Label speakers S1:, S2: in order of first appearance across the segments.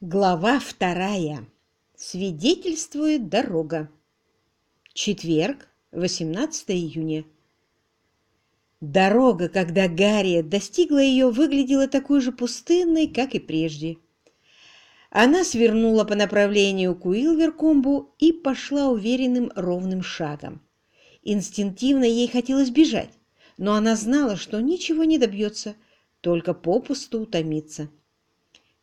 S1: Глава вторая. Свидетельствует дорога. Четверг, 18 июня. Дорога, когда Гарриет достигла ее, выглядела такой же пустынной, как и прежде. Она свернула по направлению к Уилверкомбу и пошла уверенным ровным шагом. Инстинктивно ей хотелось бежать, но она знала, что ничего не добьется, только попусту утомиться.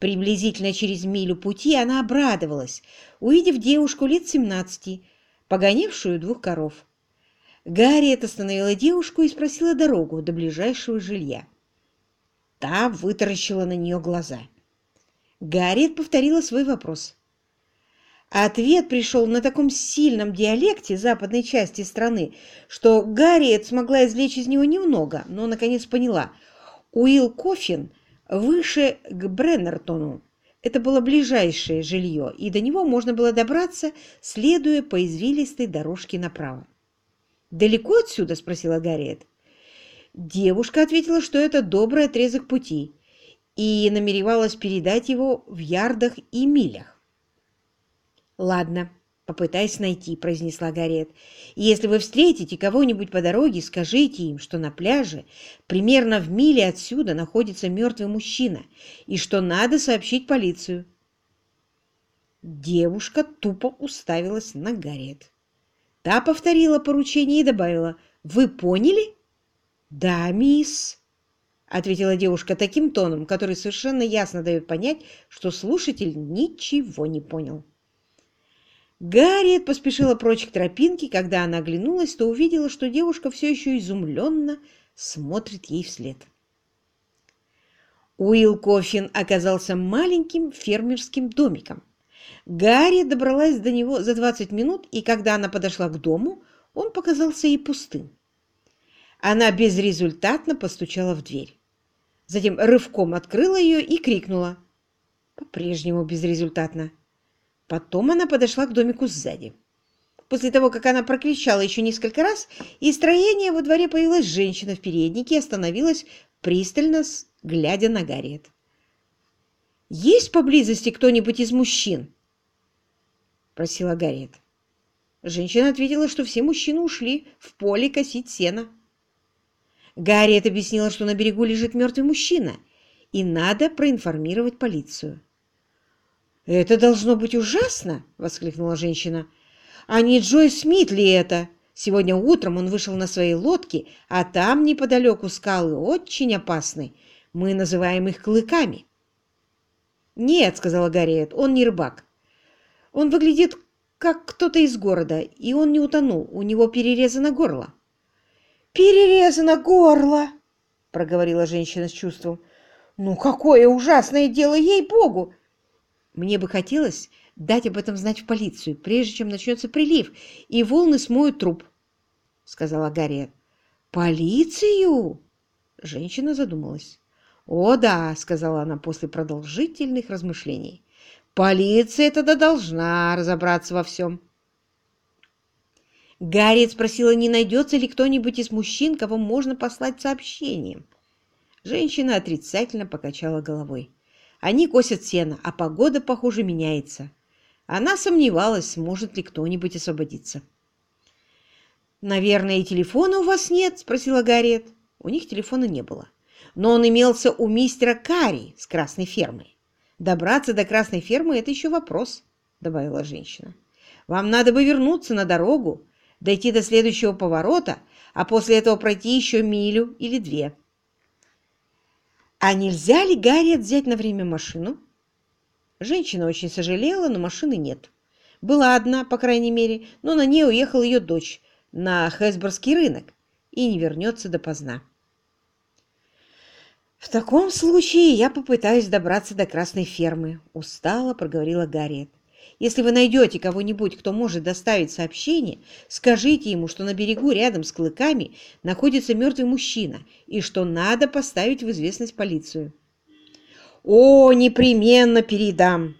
S1: Приблизительно через милю пути она обрадовалась, увидев девушку лет семнадцати, погонявшую двух коров. Гарриет остановила девушку и спросила дорогу до ближайшего жилья. Та вытаращила на нее глаза. Гарриет повторила свой вопрос. Ответ пришел на таком сильном диалекте западной части страны, что Гарриет смогла извлечь из него немного, но, наконец, поняла. Уилл Кофин — выше к Бреннертону. Это было ближайшее жилье, и до него можно было добраться, следуя по извилистой дорожке направо. «Далеко отсюда?» – спросила Гарриет. Девушка ответила, что это добрый отрезок пути, и намеревалась передать его в ярдах и милях. «Ладно, попытаясь найти», — произнесла Гарет. «Если вы встретите кого-нибудь по дороге, скажите им, что на пляже примерно в миле отсюда находится мертвый мужчина и что надо сообщить полицию». Девушка тупо уставилась на Гарет. Та повторила поручение и добавила, «Вы поняли?» «Да, мисс», — ответила девушка таким тоном, который совершенно ясно дает понять, что слушатель ничего не понял. Гарриет поспешила прочь к тропинке. Когда она оглянулась, то увидела, что девушка все еще изумленно смотрит ей вслед. Уилл Кофин оказался маленьким фермерским домиком. Гарри добралась до него за 20 минут, и когда она подошла к дому, он показался ей пустым. Она безрезультатно постучала в дверь. Затем рывком открыла ее и крикнула. По-прежнему безрезультатно. Потом она подошла к домику сзади. После того, как она прокричала еще несколько раз, из строения во дворе появилась женщина в переднике и остановилась, пристально глядя на Гарриет. «Есть поблизости кто-нибудь из мужчин?» — просила Гарриет. Женщина ответила, что все мужчины ушли в поле косить сено. Гарриет объяснила, что на берегу лежит мертвый мужчина, и надо проинформировать полицию. «Это должно быть ужасно!» — воскликнула женщина. «А не Джой Смит ли это? Сегодня утром он вышел на своей лодке, а там неподалеку скалы очень опасны. Мы называем их клыками». «Нет», — сказала Гарриет, — «он не рыбак. Он выглядит как кто-то из города, и он не утонул, у него перерезано горло». «Перерезано горло!» — проговорила женщина с чувством. «Ну, какое ужасное дело, ей-богу! Мне бы хотелось дать об этом знать в полицию, прежде чем начнется прилив, и волны смоют труп, — сказала Гарриет. «Полицию?» Женщина задумалась. «О, да», — сказала она после продолжительных размышлений. «Полиция тогда должна разобраться во всем». Гарриет спросила, не найдется ли кто-нибудь из мужчин, кого можно послать сообщением. Женщина отрицательно покачала головой. Они косят сено, а погода, похоже, меняется. Она сомневалась, сможет ли кто-нибудь освободиться. «Наверное, и телефона у вас нет?» – спросила Гарриет. У них телефона не было. Но он имелся у мистера Карри с красной фермой. «Добраться до красной фермы – это еще вопрос», – добавила женщина. «Вам надо бы вернуться на дорогу, дойти до следующего поворота, а после этого пройти еще милю или две». А нельзя ли Гарриет взять на время машину? Женщина очень сожалела, но машины нет. Была одна, по крайней мере, но на ней уехала ее дочь на Хэсборгский рынок и не вернется допоздна. «В таком случае я попытаюсь добраться до красной фермы», — устало проговорила Гарриет. Если вы найдете кого-нибудь, кто может доставить сообщение, скажите ему, что на берегу рядом с клыками находится мертвый мужчина и что надо поставить в известность полицию. «О, непременно передам!»